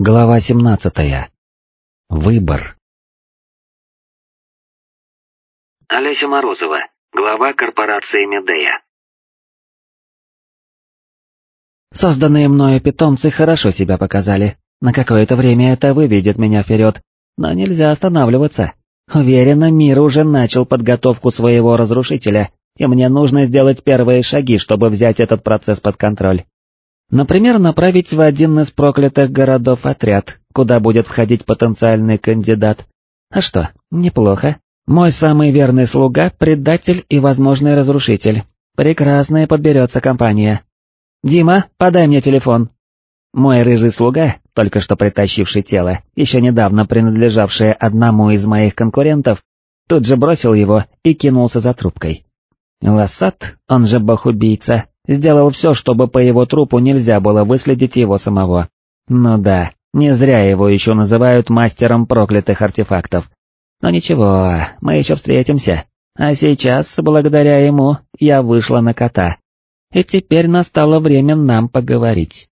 Глава 17. Выбор. Олеся Морозова, глава корпорации Медея. Созданные мною питомцы хорошо себя показали. На какое-то время это выведет меня вперед, но нельзя останавливаться. Уверена, мир уже начал подготовку своего разрушителя, и мне нужно сделать первые шаги, чтобы взять этот процесс под контроль. Например, направить в один из проклятых городов отряд, куда будет входить потенциальный кандидат. А что, неплохо. Мой самый верный слуга — предатель и возможный разрушитель. Прекрасная подберется компания. «Дима, подай мне телефон». Мой рыжий слуга, только что притащивший тело, еще недавно принадлежавшее одному из моих конкурентов, тут же бросил его и кинулся за трубкой. Лассат, он же бог-убийца, Сделал все, чтобы по его трупу нельзя было выследить его самого. Ну да, не зря его еще называют мастером проклятых артефактов. Но ничего, мы еще встретимся. А сейчас, благодаря ему, я вышла на кота. И теперь настало время нам поговорить.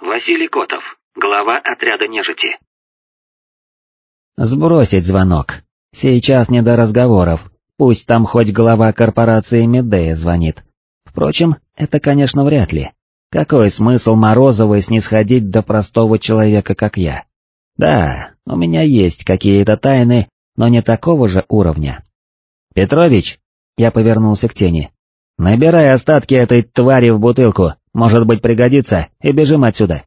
Василий Котов, глава отряда нежити. Сбросить звонок. Сейчас не до разговоров. Пусть там хоть глава корпорации Медея звонит. Впрочем, это, конечно, вряд ли. Какой смысл Морозовой снисходить до простого человека, как я? Да, у меня есть какие-то тайны, но не такого же уровня. «Петрович!» — я повернулся к тени. «Набирай остатки этой твари в бутылку, может быть пригодится, и бежим отсюда».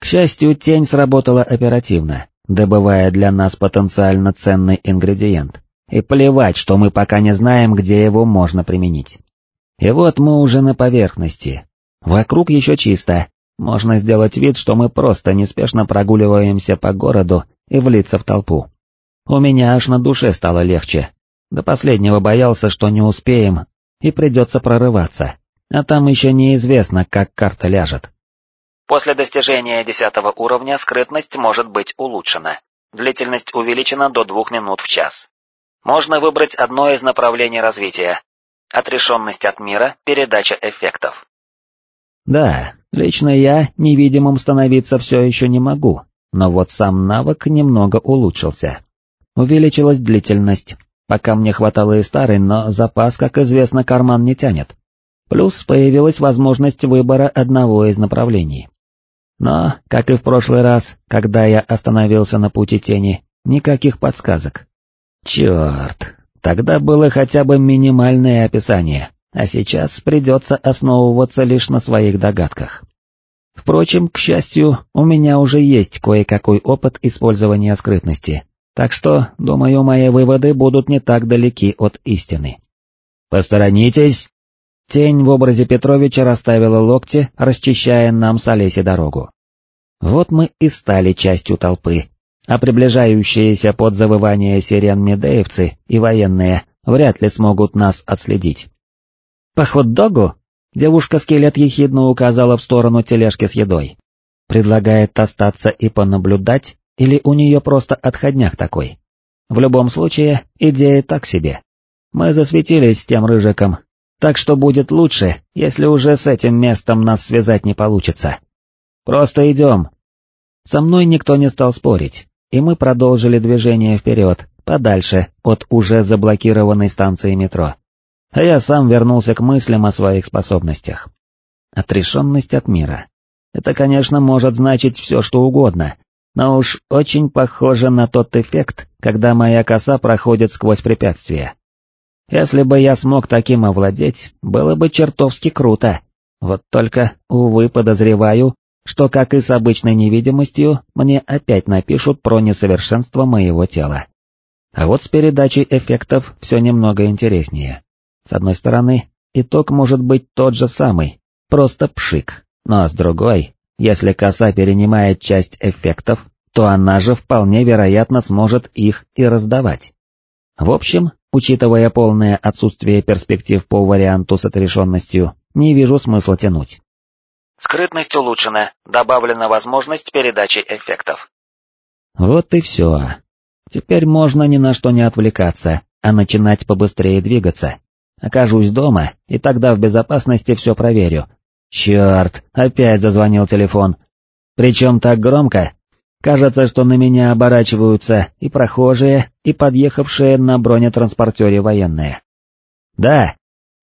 К счастью, тень сработала оперативно, добывая для нас потенциально ценный ингредиент. И плевать, что мы пока не знаем, где его можно применить. И вот мы уже на поверхности. Вокруг еще чисто. Можно сделать вид, что мы просто неспешно прогуливаемся по городу и влиться в толпу. У меня аж на душе стало легче. До последнего боялся, что не успеем, и придется прорываться. А там еще неизвестно, как карта ляжет. После достижения десятого уровня скрытность может быть улучшена. Длительность увеличена до двух минут в час. Можно выбрать одно из направлений развития. Отрешенность от мира, передача эффектов. Да, лично я невидимым становиться все еще не могу, но вот сам навык немного улучшился. Увеличилась длительность, пока мне хватало и старой, но запас, как известно, карман не тянет. Плюс появилась возможность выбора одного из направлений. Но, как и в прошлый раз, когда я остановился на пути тени, никаких подсказок. Черт, тогда было хотя бы минимальное описание, а сейчас придется основываться лишь на своих догадках. Впрочем, к счастью, у меня уже есть кое-какой опыт использования скрытности, так что, думаю, мои выводы будут не так далеки от истины. «Посторонитесь!» Тень в образе Петровича расставила локти, расчищая нам с Олеси дорогу. Вот мы и стали частью толпы, а приближающиеся под завывание сирен медеевцы и военные вряд ли смогут нас отследить. «По хот-догу?» — девушка-скелет ехидно указала в сторону тележки с едой. Предлагает остаться и понаблюдать, или у нее просто отходняк такой? В любом случае, идея так себе. Мы засветились с тем рыжиком, так что будет лучше, если уже с этим местом нас связать не получится. Просто идем. Со мной никто не стал спорить, и мы продолжили движение вперед, подальше от уже заблокированной станции метро. А я сам вернулся к мыслям о своих способностях. Отрешенность от мира. Это, конечно, может значить все что угодно, но уж очень похоже на тот эффект, когда моя коса проходит сквозь препятствия. Если бы я смог таким овладеть, было бы чертовски круто. Вот только, увы, подозреваю, что, как и с обычной невидимостью, мне опять напишут про несовершенство моего тела. А вот с передачей эффектов все немного интереснее. С одной стороны, итог может быть тот же самый, просто пшик, но с другой, если коса перенимает часть эффектов, то она же вполне вероятно сможет их и раздавать. В общем, учитывая полное отсутствие перспектив по варианту с отрешенностью, не вижу смысла тянуть. Скрытность улучшена, добавлена возможность передачи эффектов. Вот и все. Теперь можно ни на что не отвлекаться, а начинать побыстрее двигаться. Окажусь дома, и тогда в безопасности все проверю. Черт, опять зазвонил телефон. Причем так громко. Кажется, что на меня оборачиваются и прохожие, и подъехавшие на бронетранспортере военные. Да,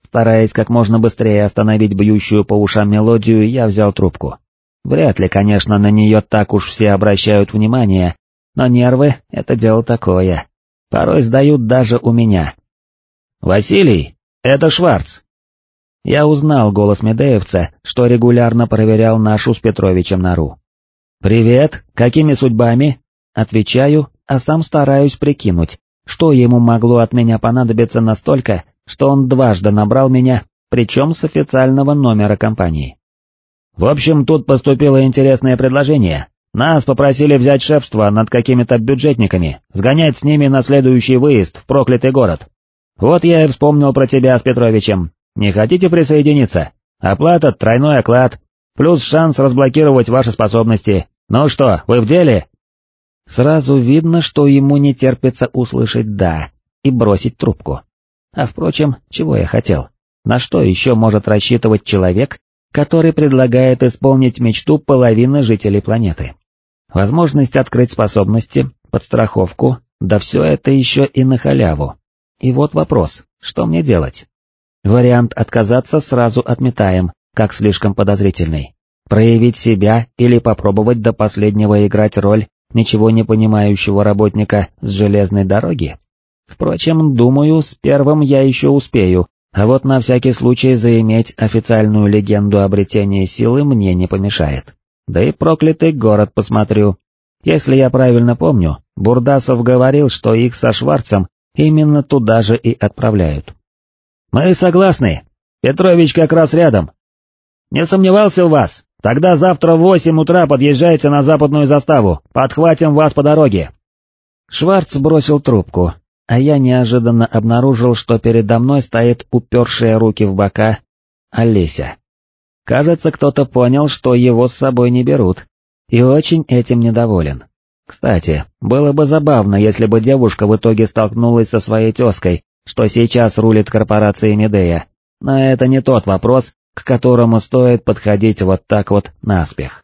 стараясь как можно быстрее остановить бьющую по ушам мелодию, я взял трубку. Вряд ли, конечно, на нее так уж все обращают внимание, но нервы — это дело такое. Порой сдают даже у меня. «Василий, это Шварц!» Я узнал голос Медеевца, что регулярно проверял нашу с Петровичем нору. «Привет, какими судьбами?» Отвечаю, а сам стараюсь прикинуть, что ему могло от меня понадобиться настолько, что он дважды набрал меня, причем с официального номера компании. В общем, тут поступило интересное предложение. Нас попросили взять шефство над какими-то бюджетниками, сгонять с ними на следующий выезд в проклятый город. Вот я и вспомнил про тебя с Петровичем. Не хотите присоединиться? Оплата — тройной оклад, плюс шанс разблокировать ваши способности. Ну что, вы в деле?» Сразу видно, что ему не терпится услышать «да» и бросить трубку. А впрочем, чего я хотел? На что еще может рассчитывать человек, который предлагает исполнить мечту половины жителей планеты? Возможность открыть способности, подстраховку, да все это еще и на халяву. И вот вопрос, что мне делать? Вариант отказаться сразу отметаем, как слишком подозрительный. Проявить себя или попробовать до последнего играть роль ничего не понимающего работника с железной дороги? Впрочем, думаю, с первым я еще успею, а вот на всякий случай заиметь официальную легенду обретения силы мне не помешает. Да и проклятый город посмотрю. Если я правильно помню, Бурдасов говорил, что их со Шварцем именно туда же и отправляют. «Мы согласны. Петрович как раз рядом». «Не сомневался в вас. Тогда завтра в восемь утра подъезжайте на западную заставу, подхватим вас по дороге». Шварц бросил трубку, а я неожиданно обнаружил, что передо мной стоит упершая руки в бока Олеся. Кажется, кто-то понял, что его с собой не берут, и очень этим недоволен. Кстати, было бы забавно, если бы девушка в итоге столкнулась со своей тезкой, что сейчас рулит корпорацией Медея, но это не тот вопрос, к которому стоит подходить вот так вот наспех.